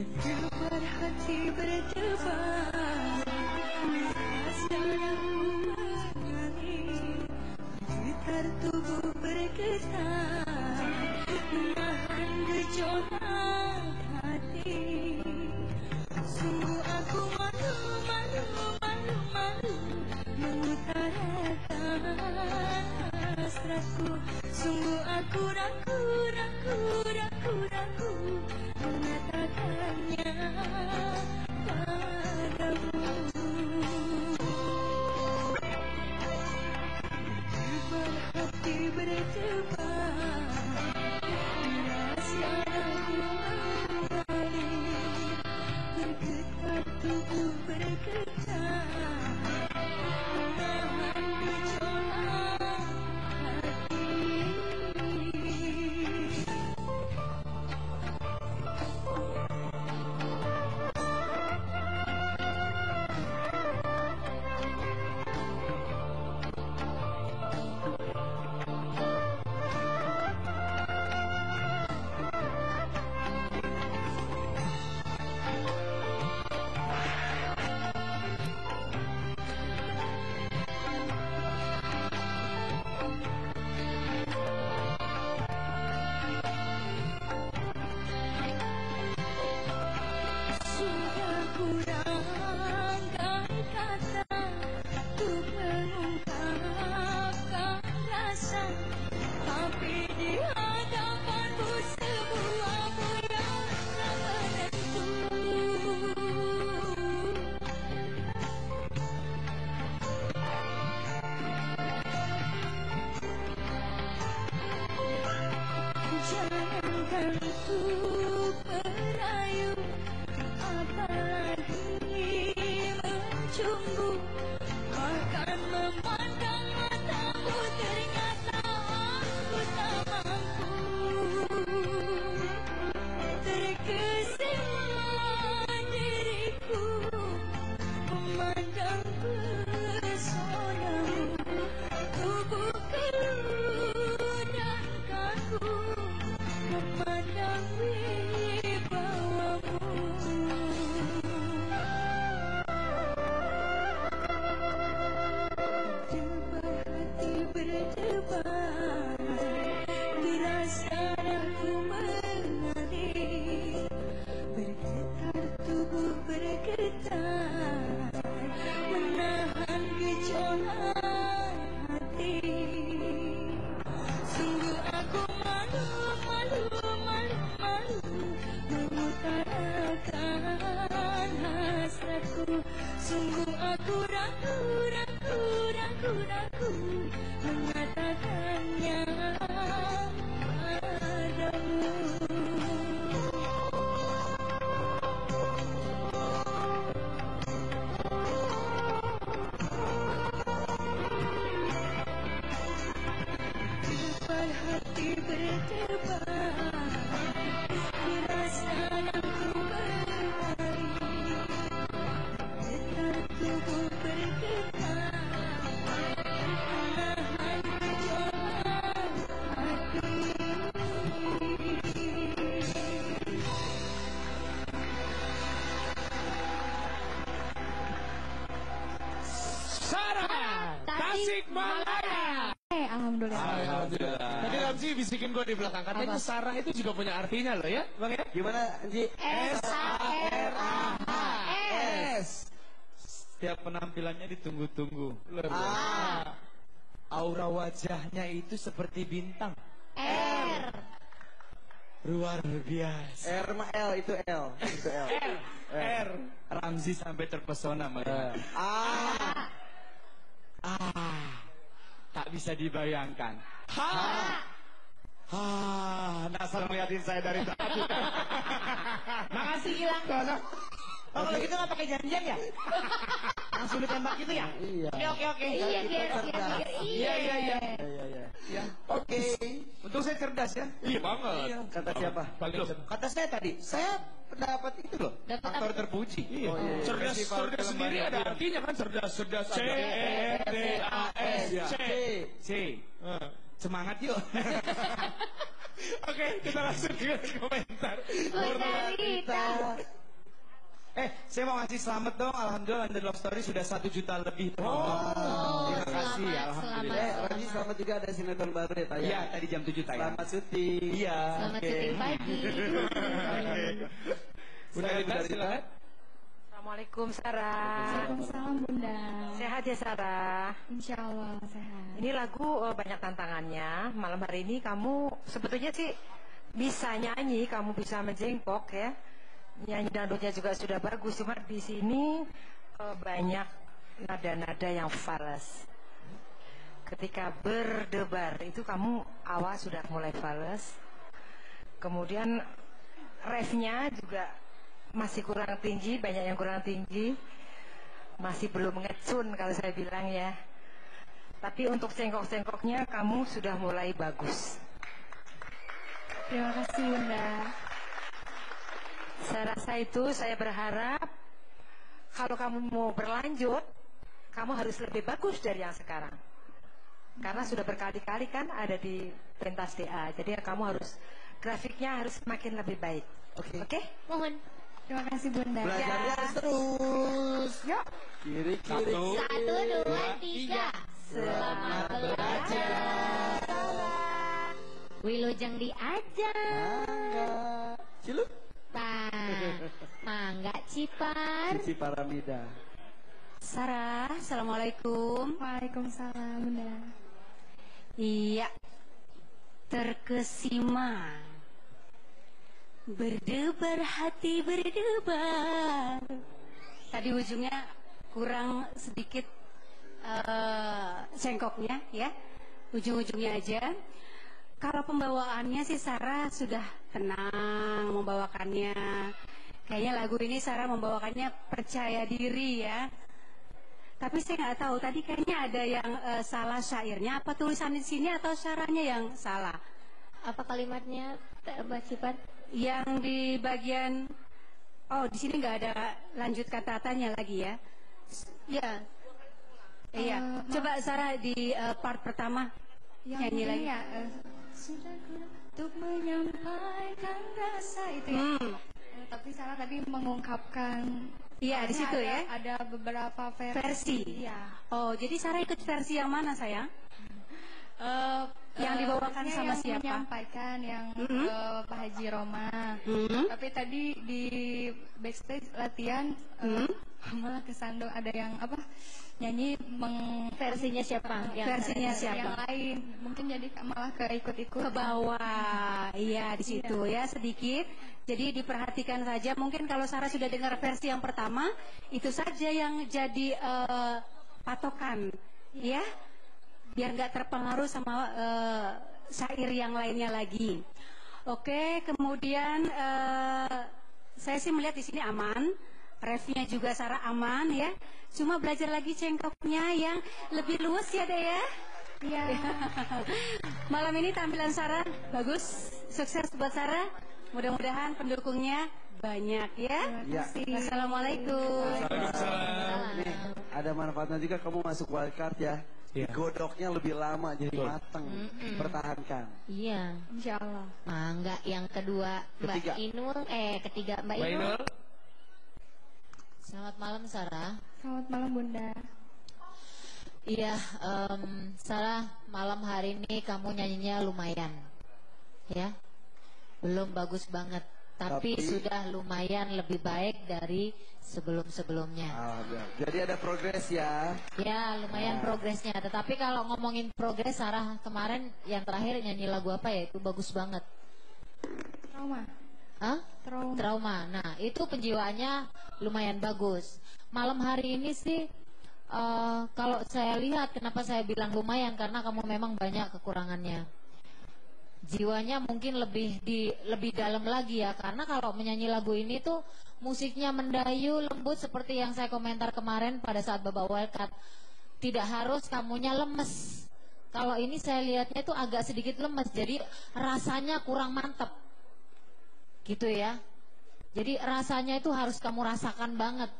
Berdebar hati Bergetar tubuh Tasik Malaya. Eh, alhamdulillah. Alhamdulillah. Tadi Ramzi bisikin gue di belakang katanya Sarah itu juga punya artinya loh ya, Bang ya? Gimana, Ji? S A R A H S. Setiap penampilannya ditunggu-tunggu. Luar biasa. Ah. Aura wajahnya itu seperti bintang. R. Luar biasa. R sama L itu L. Itu L. R. Ramzi sampai terpesona melihat. Ah. Tak bisa dibayangkan. H. H Ah, dasar ngeliatin saya dari tadi. Makasih Gilang. Oh, kalau gitu nggak pakai janjian ya? Langsung ditembak gitu ya? Iya. Oke, oke, oke. Iya, biar Cerdas. biar Iya, iya. iya, iya. Iya, iya, iya. Oke. Untung saya cerdas ya. Iya banget. Kata siapa? Paling. Kata saya tadi, saya pendapat itu loh. Dapat Aktor terpuji. Iya. Oh, iya, iya. Cerdas, cerdas sendiri ada artinya kan cerdas, cerdas. C E D A S Iya. C. C. Semangat yuk. Oke, kita langsung ke komentar. Bunda Rita. Eh, saya mau ngasih selamat dong. Alhamdulillah Under Love Story sudah satu juta lebih penonton. Oh, Terima kasih. selamat, Alhamdulillah. Eh, selamat. Ranji selamat juga ada sinetron baru ya tayang. Iya, tadi jam 7 tayang. Selamat syuting. Iya. Selamat syuting pagi. Bunda Saya Rita, Bunda Rita. silakan. Assalamualaikum Sarah. Waalaikumsalam Bunda. Sehat ya Sarah. Insya Allah sehat. Ini lagu eh, banyak tantangannya. Malam hari ini kamu sebetulnya sih bisa nyanyi, kamu bisa menjengkok ya. Nyanyi dangdutnya juga sudah bagus. Cuma di sini eh, banyak nada-nada yang fals. Ketika berdebar itu kamu awal sudah mulai fals. Kemudian refnya juga masih kurang tinggi, banyak yang kurang tinggi. Masih belum ngecun kalau saya bilang ya. Tapi untuk cengkok-cengkoknya kamu sudah mulai bagus. Terima kasih Bunda. Saya rasa itu saya berharap kalau kamu mau berlanjut, kamu harus lebih bagus dari yang sekarang. Karena sudah berkali-kali kan ada di pentas DA. Jadi ya kamu harus grafiknya harus semakin lebih baik. Oke. Oke? Mohon. Terima kasih Bunda. Belajarnya harus terus. Yuk. Kiri, kiri. Satu. Satu, dua, tiga. Selamat belajar. Wilujeng. Mangga. Cilup. Tah. Mangga cipar. Cici Paramida. Sarah, Assalamualaikum. Waalaikumsalam Bunda. Iya, terkesima. Berdebar hati berdebar. Tadi ujungnya kurang sedikit eh cengkoknya ya. Ujung-ujungnya aja. Kalau pembawaannya sih Sarah sudah tenang membawakannya. Kayaknya lagu ini Sarah membawakannya percaya diri ya. Tapi saya nggak tahu tadi kayaknya ada yang eh, salah syairnya apa tulisan di sini atau caranya yang salah. Apa kalimatnya Mbak Cipar? Yang di bagian oh di sini nggak ada lanjut kata-katanya lagi ya. Ya. Iya. Ma- Coba Sarah di eh, part pertama Yang nyanyi lagi. ya. eh, untuk menyampaikan rasa itu ya. Hmm. Eh, tapi salah tadi mengungkapkan. Iya, di situ ada- ya. Ada beberapa versi. Versi. Iya. Oh, jadi Sarah ikut versi yang mana sayang? Eh, Yang eh, dibawakan sama yang siapa? menyampaikan yang Mhm. eh, Pak Haji Roma. Hmm. Tapi tadi di backstage latihan eh, Hmm. malah kesandung ada yang apa nyanyi meng Versinya siapa? Yang Versinya yang siapa? lain mungkin jadi malah ke ikut-ikut ke bawah iya di situ ya sedikit jadi diperhatikan saja mungkin kalau Sarah sudah dengar versi yang pertama itu saja yang jadi eh, patokan ya biar nggak terpengaruh sama eh, syair yang lainnya lagi oke kemudian eh, saya sih melihat di sini aman refnya juga Sarah aman ya cuma belajar lagi cengkoknya yang lebih luas ya deh ya Iya. Malam ini tampilan Sarah bagus, sukses buat Sarah. Mudah-mudahan pendukungnya banyak ya. Iya. Assalamualaikum. Nih, ada manfaatnya juga kamu masuk wildcard ya. Iya. Godoknya lebih lama jadi Betul. mateng. Pertahankan. Iya. Insya Allah. Mangga yang kedua Mbak Ketiga. Inul eh ketiga Mbak Mbak Inul. Inul. Selamat malam Sarah. Selamat malam Bunda. Iya, em, Sarah malam hari ini kamu nyanyinya lumayan, ya. Belum bagus banget, tapi, Tapi- sudah lumayan lebih baik dari sebelum-sebelumnya. Alhamdulillah. Jadi ada progres ya. Ya, lumayan progresnya. Tetapi kalau ngomongin progres, Sarah kemarin yang terakhir nyanyi lagu apa ya? Itu bagus banget. Trauma. Hah? Trauma. Trauma. Nah, itu penjiwaannya lumayan bagus. Malam hari ini sih, eh, kalau saya lihat, kenapa saya bilang lumayan? Karena kamu memang banyak kekurangannya. Jiwanya mungkin lebih di lebih dalam lagi ya. Karena kalau menyanyi lagu ini tuh musiknya mendayu lembut seperti yang saya komentar kemarin pada saat Bapak Wildcat tidak harus kamunya lemes. Kalau ini saya lihatnya itu agak sedikit lemes jadi rasanya kurang mantep. Gitu ya. Jadi rasanya itu harus kamu rasakan banget.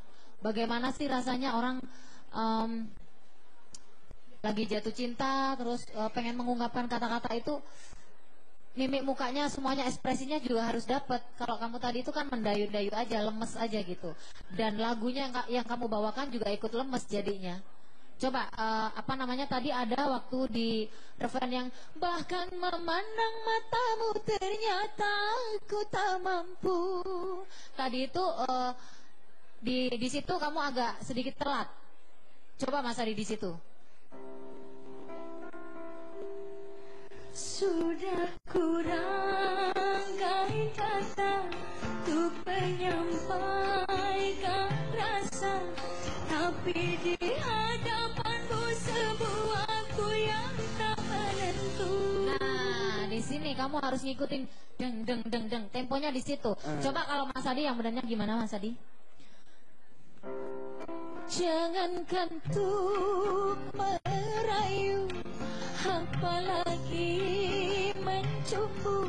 Bagaimana sih rasanya orang em, lagi jatuh cinta terus eh, pengen mengungkapkan kata-kata itu mimik mukanya semuanya ekspresinya juga harus dapat. Kalau kamu tadi itu kan mendayu-dayu aja, lemes aja gitu. Dan lagunya yang, yang kamu bawakan juga ikut lemes jadinya. Coba eh, apa namanya tadi ada waktu di referen yang bahkan memandang matamu ternyata aku tak mampu. Tadi itu eh, di di situ kamu agak sedikit telat. Coba Mas Adi di situ. Sudah kurangkai kata Untuk menyampaikan rasa Tapi di hadapanmu sebuah aku yang tak menentu Nah, di sini kamu harus ngikutin deng deng deng deng. Temponya di situ. Coba kalau Mas Adi yang benernya gimana Mas Adi? Jangankan tuh merayu Apalagi mencumbu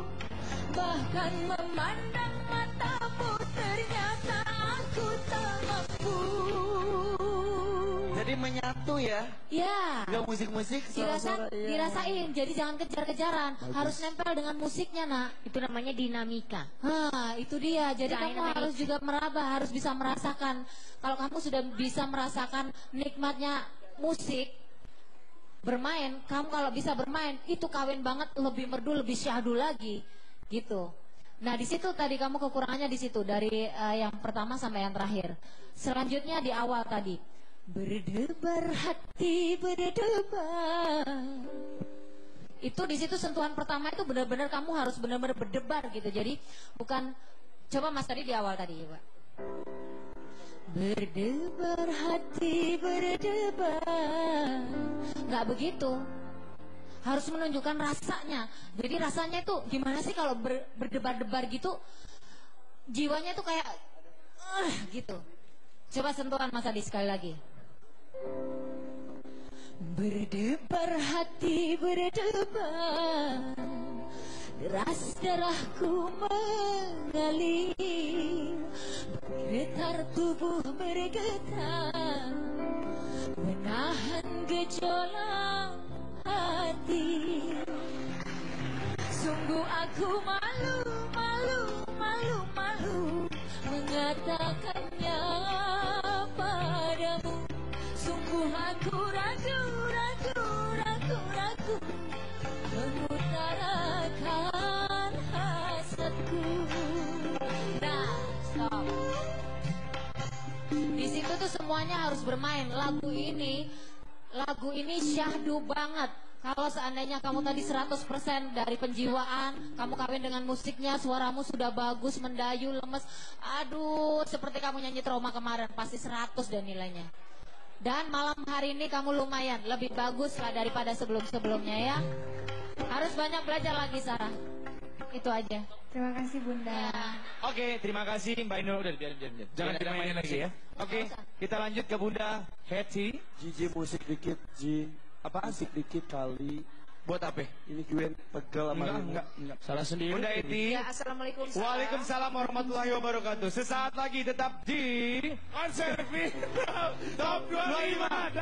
Bahkan memandang matamu Ternyata aku tak mampu Jadi menyatu ya. Ya. Enggak musik-musik Dirasa, iya. dirasain, jadi jangan kejar-kejaran, harus nempel dengan musiknya nak. Itu namanya dinamika. Hah, itu dia. Jadi Dynamic. kamu harus juga meraba, harus bisa merasakan. Kalau kamu sudah bisa merasakan nikmatnya musik, bermain, kamu kalau bisa bermain, itu kawin banget, lebih merdu, lebih syahdu lagi, gitu. Nah di situ tadi kamu kekurangannya di situ dari eh, yang pertama sampai yang terakhir. Selanjutnya di awal tadi. Berdebar hati berdebar. Itu di situ sentuhan pertama itu benar-benar kamu harus benar-benar berdebar gitu. Jadi bukan coba mas tadi di awal tadi pak berdebar hati berdebar nggak begitu. Harus menunjukkan rasanya. Jadi rasanya itu gimana sih kalau ber- berdebar-debar gitu jiwanya tuh kayak "Ah," gitu. Coba sentuhan mas Adi sekali lagi. Berdebar hati berdebar Deras darahku mengalir. Bergetar tubuh bergetar gejolak hati. Sungguh aku malu, malu, malu, malu Mengatakannya padamu. Sungguh aku ragu, ragu, ragu, ragu Mengutarakan hasratku. Nah, stop. Di situ tuh semuanya harus bermain. Lagu ini Lagu ini syahdu banget kalau seandainya kamu tadi 100% dari penjiwaan, kamu kawin dengan musiknya, suaramu sudah bagus, mendayu, lemes. Aduh, seperti kamu nyanyi trauma kemarin, pasti 100 dan nilainya. Dan malam hari ini kamu lumayan, lebih bagus lah daripada sebelum-sebelumnya ya. Harus banyak belajar lagi Sarah. Itu aja. Terima kasih Bunda Ya. Oke, terima kasih Mbak Inul. Udah biarin, biarin, biarin. Jangan Biar ada dimainin mainin lagi ya. Oke, kita lanjut ke Bunda Hetty. Jiji musik dikit, Ji. Apa? Musik dikit kali. Buat apa? Ini gue pegel sama Enggak, enggak, enggak. Salah sendiri. Bunda Hetty. Ya, assalamualaikum. Waalaikumsalam warahmatullahi wabarakatuh. Sesaat lagi tetap di konser Top 25